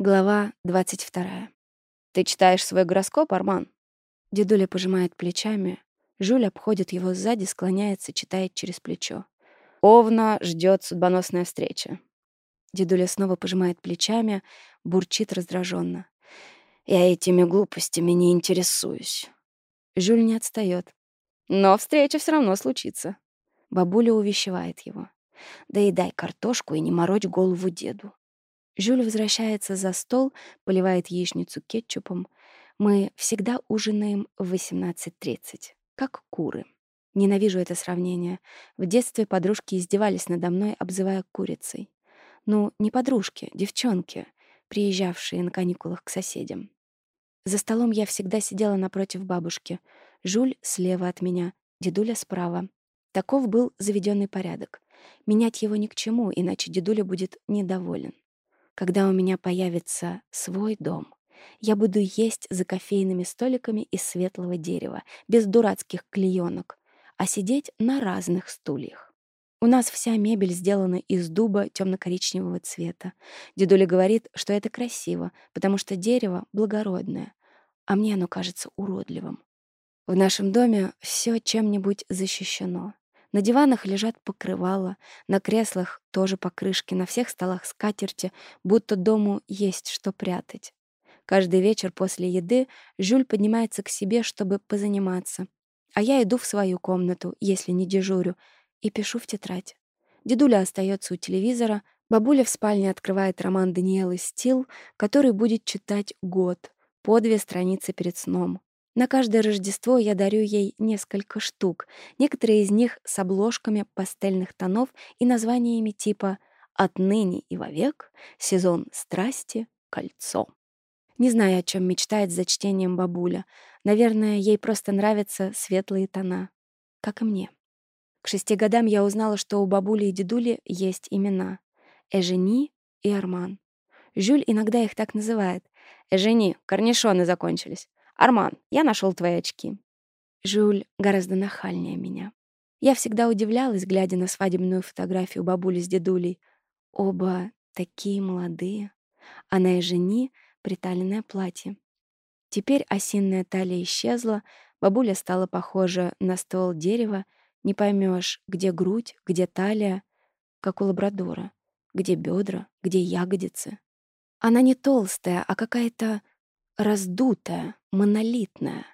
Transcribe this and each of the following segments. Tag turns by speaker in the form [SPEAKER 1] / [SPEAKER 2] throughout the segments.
[SPEAKER 1] Глава 22.
[SPEAKER 2] «Ты читаешь свой гороскоп, Арман?»
[SPEAKER 1] Дедуля пожимает плечами. Жюль обходит его сзади, склоняется, читает через плечо.
[SPEAKER 2] «Овна ждет судьбоносная встреча».
[SPEAKER 1] Дедуля снова пожимает плечами, бурчит раздраженно.
[SPEAKER 2] «Я этими глупостями не интересуюсь».
[SPEAKER 1] Жюль не отстает.
[SPEAKER 2] «Но встреча все равно случится».
[SPEAKER 1] Бабуля увещевает его.
[SPEAKER 2] «Да и дай картошку и не морочь голову деду.
[SPEAKER 1] Жюль возвращается за стол, поливает яичницу кетчупом. Мы всегда ужинаем в 18.30, как куры. Ненавижу это сравнение. В детстве подружки издевались надо мной, обзывая курицей. Ну, не подружки, девчонки, приезжавшие на каникулах к соседям. За столом я всегда сидела напротив бабушки. Жюль слева от меня, дедуля справа. Таков был заведенный порядок. Менять его ни к чему, иначе дедуля будет недоволен. Когда у меня появится свой дом, я буду есть за кофейными столиками из светлого дерева, без дурацких клеенок, а сидеть на разных стульях. У нас вся мебель сделана из дуба темно-коричневого цвета. Дедуля говорит, что это красиво, потому что дерево благородное, а мне оно кажется уродливым. В нашем доме все чем-нибудь защищено. На диванах лежат покрывала, на креслах тоже покрышки, на всех столах скатерти, будто дому есть что прятать. Каждый вечер после еды Жюль поднимается к себе, чтобы позаниматься. А я иду в свою комнату, если не дежурю, и пишу в тетрадь. Дедуля остается у телевизора, бабуля в спальне открывает роман Даниэлы Стил, который будет читать год, по две страницы перед сном. На каждое Рождество я дарю ей несколько штук, некоторые из них с обложками пастельных тонов и названиями типа «Отныне и вовек», «Сезон страсти», «Кольцо». Не знаю, о чем мечтает за чтением бабуля. Наверное, ей просто нравятся светлые тона. Как и мне. К шести годам я узнала, что у бабули и дедули есть имена. Эжени и Арман. Жюль иногда их так называет.
[SPEAKER 2] «Эжени, корнишоны закончились». «Арман, я нашел твои очки».
[SPEAKER 1] Жюль гораздо нахальнее меня. Я всегда удивлялась, глядя на свадебную фотографию бабули с дедулей. Оба такие молодые. А на жени приталенное платье. Теперь осинная талия исчезла, бабуля стала похожа на ствол дерева. Не поймешь, где грудь, где талия, как у лабрадора, где бедра, где ягодицы. Она не толстая, а какая-то раздутая монолитная.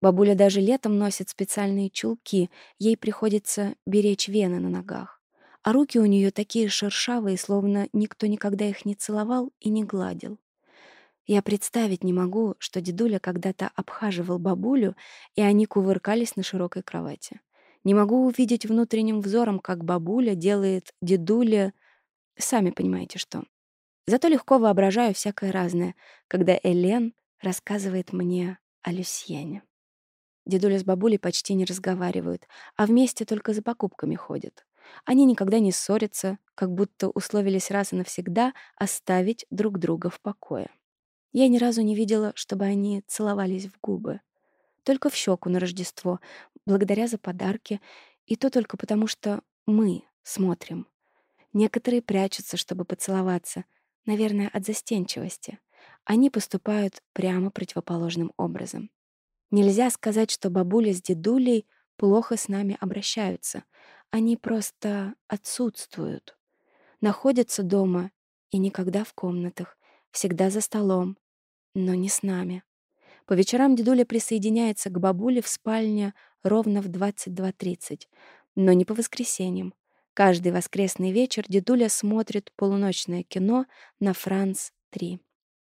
[SPEAKER 1] Бабуля даже летом носит специальные чулки, ей приходится беречь вены на ногах. А руки у нее такие шершавые, словно никто никогда их не целовал и не гладил. Я представить не могу, что дедуля когда-то обхаживал бабулю, и они кувыркались на широкой кровати. Не могу увидеть внутренним взором, как бабуля делает дедуля... Сами понимаете, что. Зато легко воображаю всякое разное, когда Элен рассказывает мне о Люсьене. Дедуля с бабулей почти не разговаривают, а вместе только за покупками ходят. Они никогда не ссорятся, как будто условились раз и навсегда оставить друг друга в покое. Я ни разу не видела, чтобы они целовались в губы. Только в щеку на Рождество, благодаря за подарки, и то только потому, что мы смотрим. Некоторые прячутся, чтобы поцеловаться, наверное, от застенчивости они поступают прямо противоположным образом. Нельзя сказать, что бабуля с дедулей плохо с нами обращаются. Они просто отсутствуют. Находятся дома и никогда в комнатах, всегда за столом, но не с нами. По вечерам дедуля присоединяется к бабуле в спальне ровно в 22.30, но не по воскресеньям. Каждый воскресный вечер дедуля смотрит полуночное кино на «Франц-3».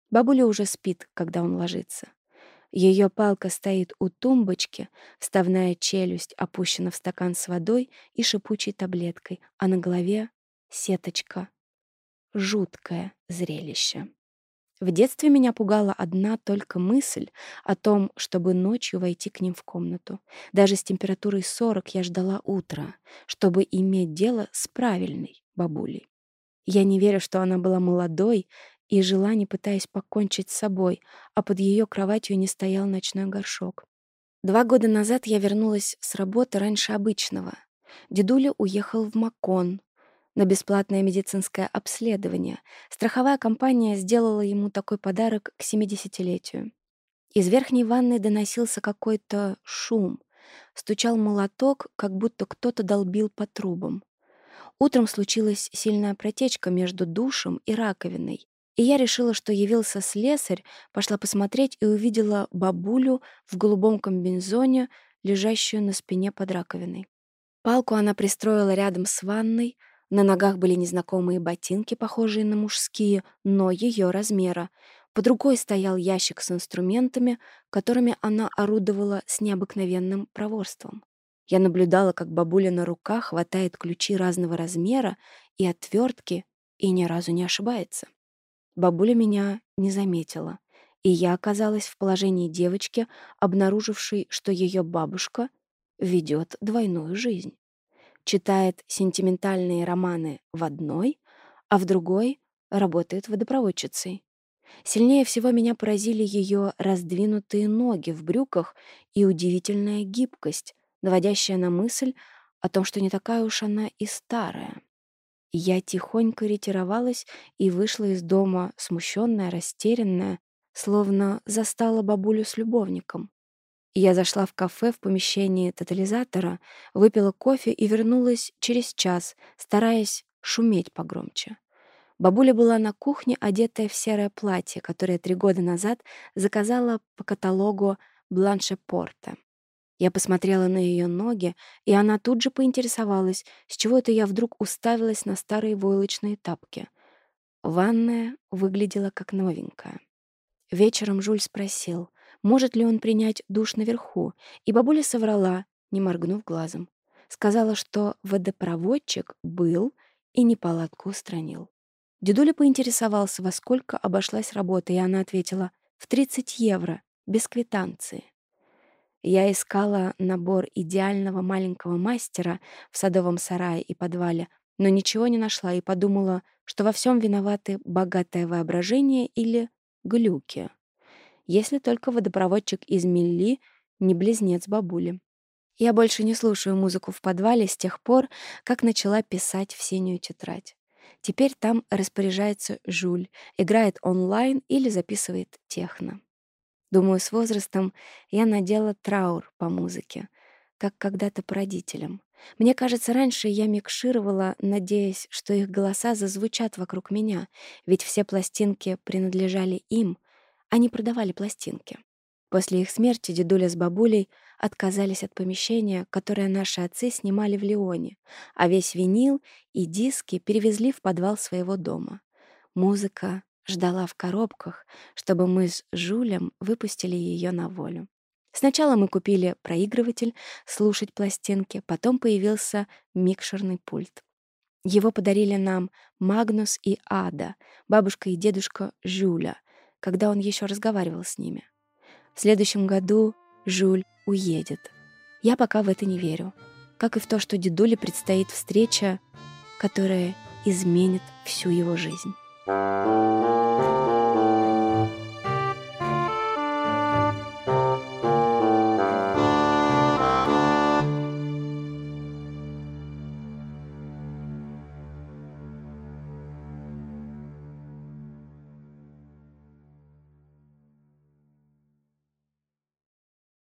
[SPEAKER 1] Бабуля уже спит, когда он ложится. Ее палка стоит у тумбочки, вставная челюсть опущена в стакан с водой и шипучей таблеткой, а на голове — сеточка. Жуткое зрелище. В детстве меня пугала одна только мысль о том, чтобы ночью войти к ним в комнату. Даже с температурой 40 я ждала утра, чтобы иметь дело с правильной бабулей. Я не верю, что она была молодой, и жила, не пытаясь покончить с собой, а под ее кроватью не стоял ночной горшок. Два года назад я вернулась с работы раньше обычного. Дедуля уехал в Макон на бесплатное медицинское обследование. Страховая компания сделала ему такой подарок к 70-летию. Из верхней ванны доносился какой-то шум. Стучал молоток, как будто кто-то долбил по трубам. Утром случилась сильная протечка между душем и раковиной. И я решила, что явился слесарь, пошла посмотреть и увидела бабулю в голубом комбинезоне, лежащую на спине под раковиной. Палку она пристроила рядом с ванной, на ногах были незнакомые ботинки, похожие на мужские, но ее размера. По другой стоял ящик с инструментами, которыми она орудовала с необыкновенным проворством. Я наблюдала, как бабуля на руках хватает ключи разного размера и отвертки, и ни разу не ошибается. Бабуля меня не заметила, и я оказалась в положении девочки, обнаружившей, что ее бабушка ведет двойную жизнь. Читает сентиментальные романы в одной, а в другой работает водопроводчицей. Сильнее всего меня поразили ее раздвинутые ноги в брюках и удивительная гибкость, наводящая на мысль о том, что не такая уж она и старая. Я тихонько ретировалась и вышла из дома, смущенная, растерянная, словно застала бабулю с любовником. Я зашла в кафе в помещении тотализатора, выпила кофе и вернулась через час, стараясь шуметь погромче. Бабуля была на кухне, одетая в серое платье, которое три года назад заказала по каталогу Бланше Порта. Я посмотрела на ее ноги, и она тут же поинтересовалась, с чего это я вдруг уставилась на старые войлочные тапки. Ванная выглядела как новенькая. Вечером Жуль спросил, может ли он принять душ наверху, и бабуля соврала, не моргнув глазом. Сказала, что водопроводчик был и неполадку устранил. Дедуля поинтересовался, во сколько обошлась работа, и она ответила «в 30 евро, без квитанции». Я искала набор идеального маленького мастера в садовом сарае и подвале, но ничего не нашла и подумала, что во всем виноваты богатое воображение или глюки. Если только водопроводчик из Милли не близнец бабули. Я больше не слушаю музыку в подвале с тех пор, как начала писать в синюю тетрадь. Теперь там распоряжается Жуль, играет онлайн или записывает техно. Думаю, с возрастом я надела траур по музыке, как когда-то по родителям. Мне кажется, раньше я микшировала, надеясь, что их голоса зазвучат вокруг меня, ведь все пластинки принадлежали им, а они продавали пластинки. После их смерти дедуля с бабулей отказались от помещения, которое наши отцы снимали в Лионе, а весь винил и диски перевезли в подвал своего дома. Музыка ждала в коробках, чтобы мы с Жулем выпустили ее на волю. Сначала мы купили проигрыватель, слушать пластинки, потом появился микшерный пульт. Его подарили нам Магнус и Ада, бабушка и дедушка Жюля, когда он еще разговаривал с ними. В следующем году Жюль уедет. Я пока в это не верю. Как и в то, что дедуле предстоит встреча, которая изменит всю его жизнь.